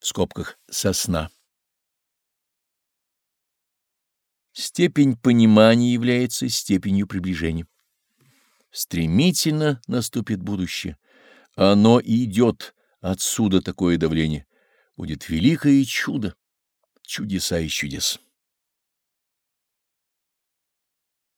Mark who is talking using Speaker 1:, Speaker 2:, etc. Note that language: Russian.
Speaker 1: в скобках сосна. Степень понимания является степенью приближения. Стремительно наступит будущее. Оно идет, отсюда такое давление. Будет великое чудо, чудеса и чудес.